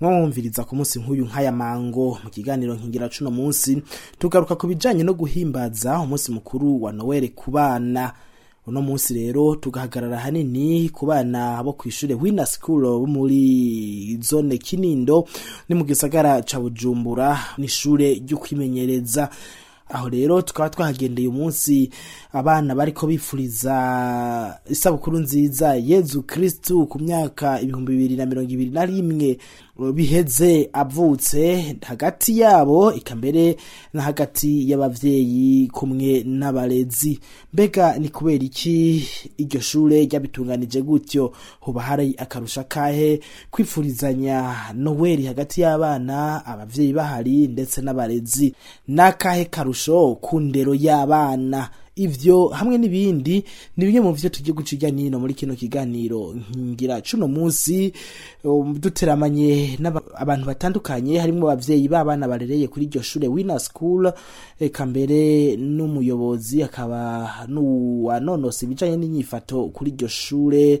mwamwumviriza ku munsi nk'uyu nk'aya mango mu kiganiro nkingira cuno munsi tugaruka ku bijyanye no guhimbaza umunsi mukuru wa noweli ku bana uno munsi rero tugahagarara ahanini ku bana bo ku ishuri wina school bo muri zone kinindo ni mu gisagara ca bujumbura n'ishure ryo kwimenyereza aho rero tukaba twahagendeye umunsi abana bariko bifuriza isabukuru nziza yezu kristu ku myaka ibihumbi bibiri na mirongo ibiri na rimwe biheze avutse hagati yabo ikambere mbere na hagati y'abavyeyi kumwe n'abarezi mbega ni kubera iki iryo shure ryabitunganije gutyo hoba hari akarusha kahe kwifurizanya noweli hagati y'abana abavyeyi bahari ndetse n'abarezi n'akahe karusho ku ndero y'abana ivyo hamwe n'ibindi ni bimwe mu vyo tugiye guca nino muri kino kiganiro nkingira cuno munsi um, duteramanye n'abantu batandukanye harimo abavyeyi b'abana barereye kuri iryo shure Winner School eka mbere n'umuyobozi akaba n'uwanonose ibijanye n'inyifato kuri iryo shure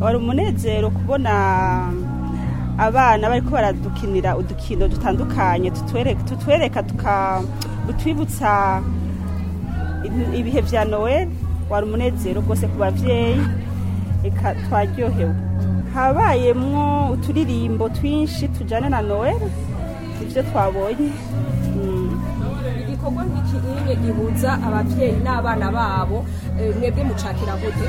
wari umunezero kubona abana bari ko baradukinira udukino dutandukanye tutwereka tutwibutsa ibihe bya noweli wari umunezero rwose ku babyeyi twaryohewe habayemwo uturirimbo twinshi tujyana na noel ibyo twabonye hmm. igikorwa nk'ikiriye gihuza ababyeyi n'abana babo eh, mwebwe mucakira gute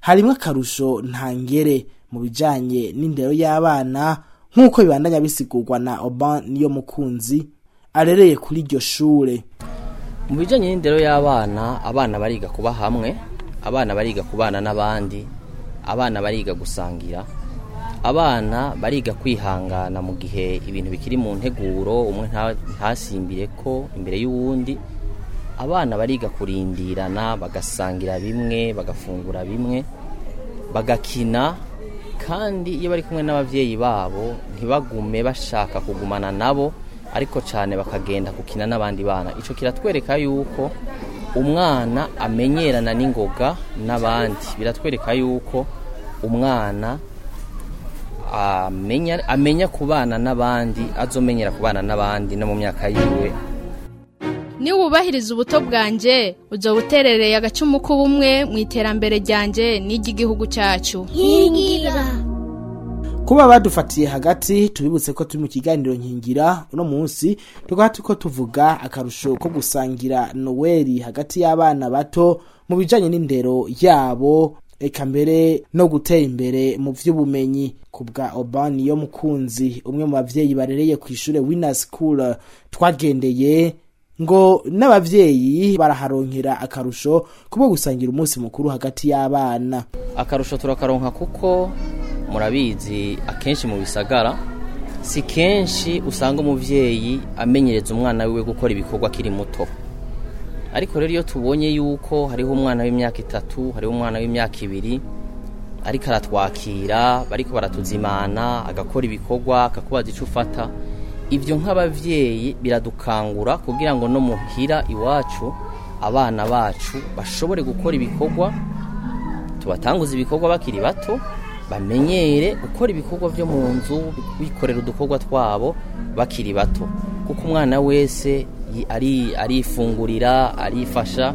harimo akarusho ntangere mu bijyanye n'indero y'abana nk'uko bibandanya bisigurwa na oba niyo mukunzi arereye kuri iryo shuri mu bijyanye n'indero y'abana abana bariga kuba hamwe abana bariga kubana n'abandi abana bariga gusangira abana bariga kwihangana mu gihe ibintu bikiri mu nteguro umwe ntasimbire ko imbere y'uwundi abana bariga kurindirana bagasangira bimwe bagafungura bimwe bagakina kandi iyo bari kumwe n'ababyeyi babo ntibagume bashaka kugumana nabo ariko cyane bakagenda gukina n'abandi bana icyo kiratwereka yuko umwana amenyerana n'ingoga n'abandi biratwereka yuko umwana amenya kubana n'abandi azomenyera kubana n'abandi no mu myaka yiwe niwubahiriza ubuto bwanjye ujya buterereye agacumu k'ubumwe mu iterambere ryanjye n'iry'igihugu cyacu nkingira kuba badufatiye hagati tubibutse ko turi mu kiganiro nkingira uno munsi tukaba turiko tuvuga akarusho ko gusangira noweli hagati y'abana bato mu bijyanye n'indero yabo eka mbere no gutera imbere mu by'ubumenyi ku bwa obani yo mukunzi umwe mu babyeyi barereye ku ishuri wina school twagendeye ngo n'ababyeyi baraharonkera akarusho kuba gusangira umunsi mukuru hagati y'abana akarusho turakaronka kuko murabizi akenshi mu bisagara si kenshi usanga umubyeyi amenyereza umwana wiwe gukora ibikorwa akiri muto ariko rero iyo tubonye yuko hariho umwana w'imyaka itatu hariho umwana w'imyaka ibiri ariko aratwakira bariko baratuzimana agakora ibikorwa akakubaza icyo ufata ibyo nk'ababyeyi biradukangura kugira ngo no muhira iwacu abana bacu bashobore gukora ibikorwa tubatanguza ibikorwa bakiri bato bamenyere gukora ibikorwa byo mu nzu bikorera udukorwa twabo bakiri bato kuko umwana wese arifungurira arifasha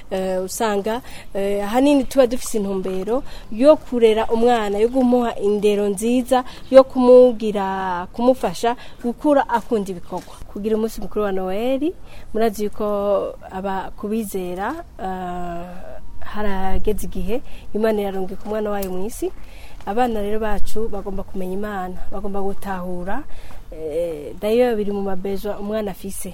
eh, usanga eh, ahanini tuba dufite intumbero yo kurera umwana yo kumuha indero nziza yo kumubwira kumufasha gukura akunda ibikorwa kugira umunsi mukuru wa noel murazi yuko kubizera ah, harageze igihe imana irarunga umwana wayo mu isi abana rero bacu bagomba kumenya imana bagomba gutahura eh, dayo biri mu mabezo umwana afise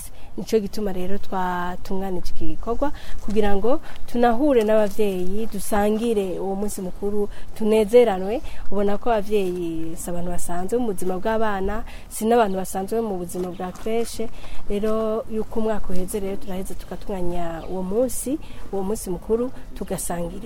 nicyo gituma rero twatunganije iki gikorwa kugira ngo tunahure n'ababyeyi dusangire uwo munsi mukuru tunezeranwe ubona ko ababyeyi si abantu basanzwe mu buzima bw'abana si n'abantu basanzwe mu buzima bwa kreshe rero yuko umwaka uheze rero turaheze tukatunganya uwo munsi uwo munsi mukuru tugasangira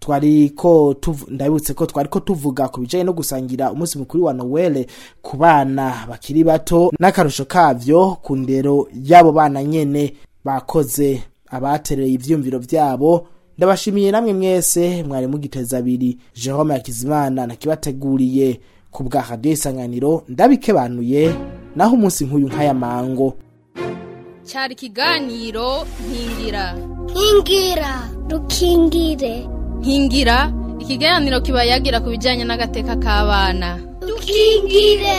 twari ko ndabibutse ko twari ko tuvuga ku bijanye no gusangira umunsi mukuru wa Noel ku bana bakiri bato n'akarusho kavyo ku ndero y'abo bana nyene bakoze abatereye ibyumviro byabo ndabashimiye namwe mwese mwari mugiteza abiri jerome yakizimana nakibateguriye ku bwa radiyo isanganiro ndabikebanuye naho umunsi nk'uyu nk'aya mango cyari ikiganiro nkingira nkingira dukingire nkingira ikiganiro kiba yagira ku bijyanye n'agateka k'abana dukingire